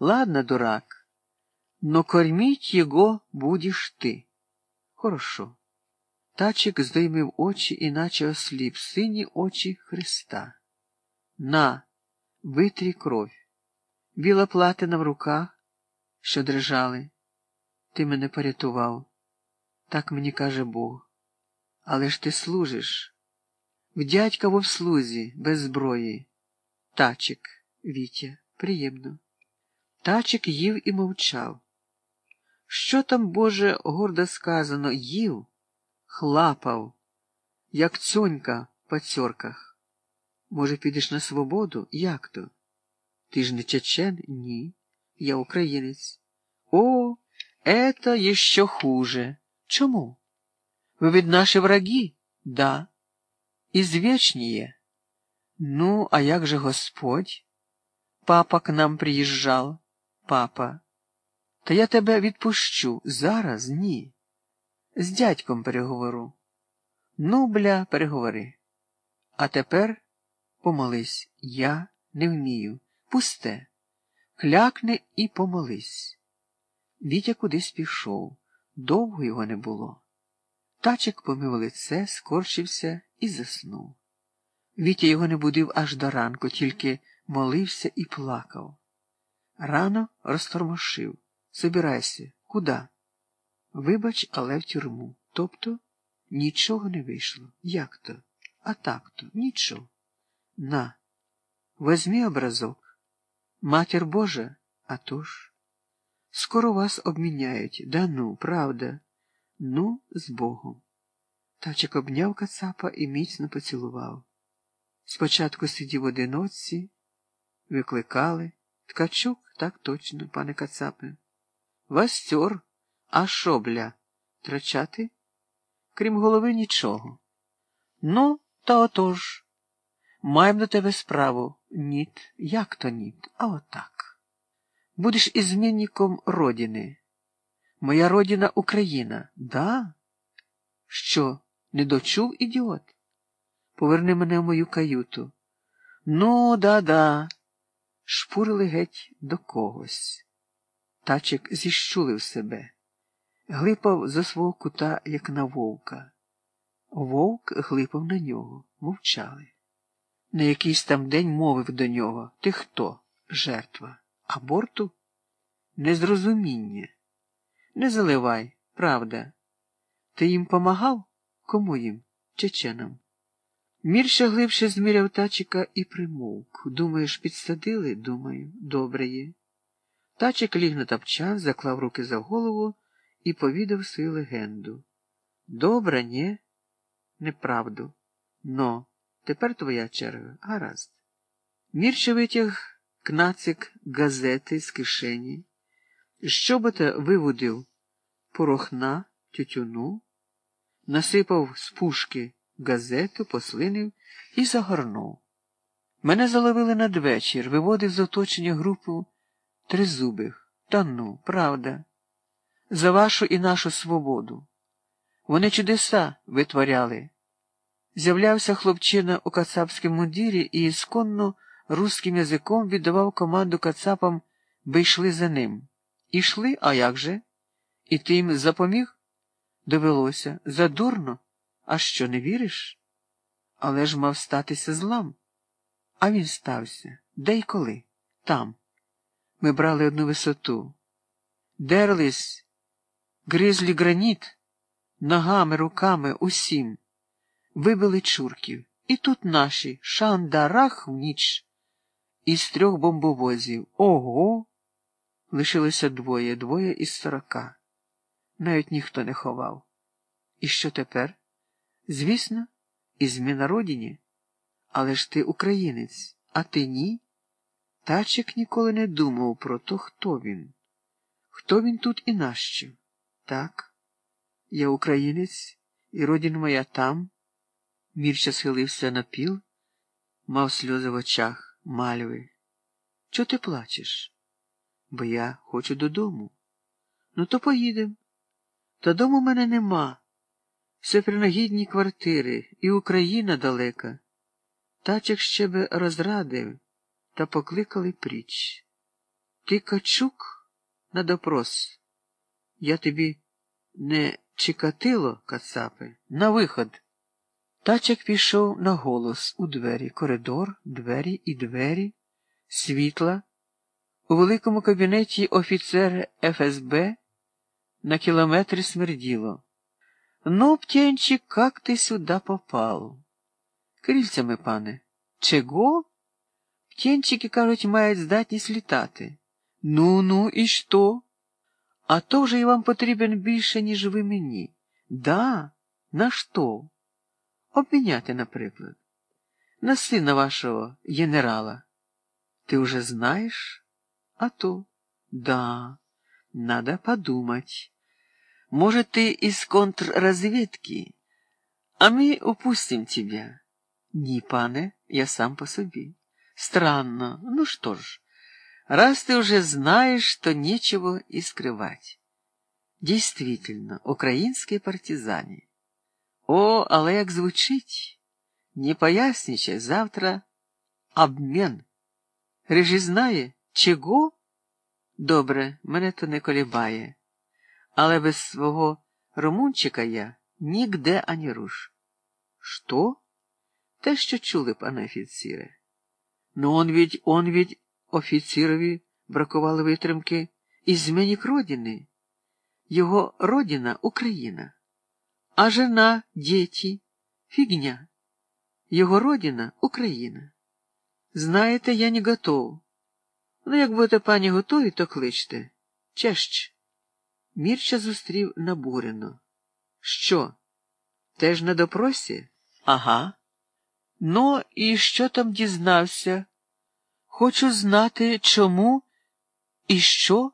Ладно, дурак, но кормить його будеш ти. Хорошо. Тачик здоймив очі, іначе осліп, сині очі Христа. На, витрі кров. Біла платина в руках, що дрижали. Ти мене порятував. Так мені каже Бог. Але ж ти служиш. В дядька в обслузі, без зброї. Тачик, Вітя, приємно. Тачик їв і мовчав. Що там, Боже, гордо сказано, їв, хлапав, як цонька по цьорках. Може, підеш на свободу? Як то? Ти ж не чечен? Ні. Я українець. О, это еще хуже. Чому? Вы ведь наши враги? Да. Извечнее. Ну, а як же Господь? Папа к нам приїжджав. Папа. Та я тебе відпущу. Зараз ні. З дядьком переговору. Ну, бля, переговори. А тепер помолись. Я не вмію. Пусте. Клякни і помолись. Вітя кудись пішов. Довго його не було. Тачик помив лице, скорчився і заснув. Вітя його не будив аж до ранку, тільки молився і плакав. Рано розтормошив. Собирайся, куди? Вибач, але в тюрму. Тобто нічого не вийшло. Як то? А так то, нічого. На, возьми образок. Матір Божа, а тож. Скоро вас обміняють. Да ну, правда. Ну, з Богом. Тачик обняв Кацапа і міцно поцілував. Спочатку сидів одиночці, викликали. Ткачук, так точно, пане Кацапе. Вастьор, а що, бля, трачати? Крім голови, нічого. Ну, та отож. Маємо до тебе справу. Ніт. Як то ніт? А отак. Будеш ізмінником родини. Моя родина Україна. Да? Що, не дочув, ідіот? Поверни мене в мою каюту. Ну, да-да. Шпурили геть до когось. Тачик зіщулив себе, глипав за свого кута, як на вовка. Вовк глипав на нього, мовчали. На якийсь там день мовив до нього Ти хто? Жертва? Аборту? Незрозуміння. Не заливай, правда. Ти їм помагав? Кому їм? Чеченам. Ще глибше зміряв тачика і примовк. Думаєш, підсадили? Думаю, добре є. Тачик ліг на тапчан, заклав руки за голову і повідав свою легенду. Добре, ні? Неправду. Но, тепер твоя черга. Гаразд. Мірче витяг кнацик газети з кишені, щобота виводив порохна, тютюну, насипав з пушки газету, послинив і загорнув. Мене заловили надвечір, виводив з оточення групу тризубих. Та ну, правда, за вашу і нашу свободу. Вони чудеса витворяли. З'являвся хлопчина у кацапському мундірі і ісконно русським язиком віддавав команду кацапам, би йшли за ним. Ішли, а як же? І ти їм запоміг? Довелося. Задурно. А що, не віриш? Але ж мав статися злам. А він стався. Де й коли? Там. Ми брали одну висоту. Дерлись, гризлі граніт, ногами, руками, усім. Вибили чурків. І тут наші шандарах в ніч. Із трьох бомбовозів. Ого! Лишилося двоє, двоє із сорока. Навіть ніхто не ховав. І що тепер? Звісно, і зміна родині. Але ж ти українець, а ти ні? Тачик ніколи не думав про то, хто він. Хто він тут і нащо? Так, я українець, і родина моя там. Мірча схилився на піл, мав сльози в очах, мальви. Чого ти плачеш? Бо я хочу додому. Ну, то поїдем. Та дому мене нема. Все принагідні квартири, і Україна далека. Тачик ще би розрадив, та покликали пріч. Ти качук на допрос. Я тобі не чекатило, кацапи, на виход. Тачик пішов на голос у двері, коридор, двері і двері, світла. У великому кабінеті офіцера ФСБ на кілометрі смерділо. Ну, птенчик, как ты сюда попал? Крильцями, пане. Чего? Птенчики, кажуть, мають здатність літати. Ну, ну, і що? А то вже і вам потрібен більше, ніж ви мені. Да, на що? Обміняти, наприклад. На сина вашого генерала. Ти уже знаєш? А то? Да, надо подумать. Может, ты из контрразведки, а мы упустим тебя. Ні, пане, я сам по собі. Странно. Ну что ж, раз ты уже знаешь, что нечего и скрывать. Действительно, українські партизані. О, але як звучить? Не поясничай, завтра обмен. Режі знає, чого? Добре, мене то не колібає. Але без свого Ромунчика я нігде ані руш. Що? Те, що чули, пане офіціре. Ну, он ведь, он ведь офіцирові бракували витримки ізменник родини. Його родина Україна. А жена, діти, фігня. Його родина Україна. Знаєте, я не готов. Ну, як будете пані готові, то кличте. Чещ. Мірча зустрів набурено. Що? Теж на допросі? Ага. Ну, і що там дізнався? Хочу знати, чому і що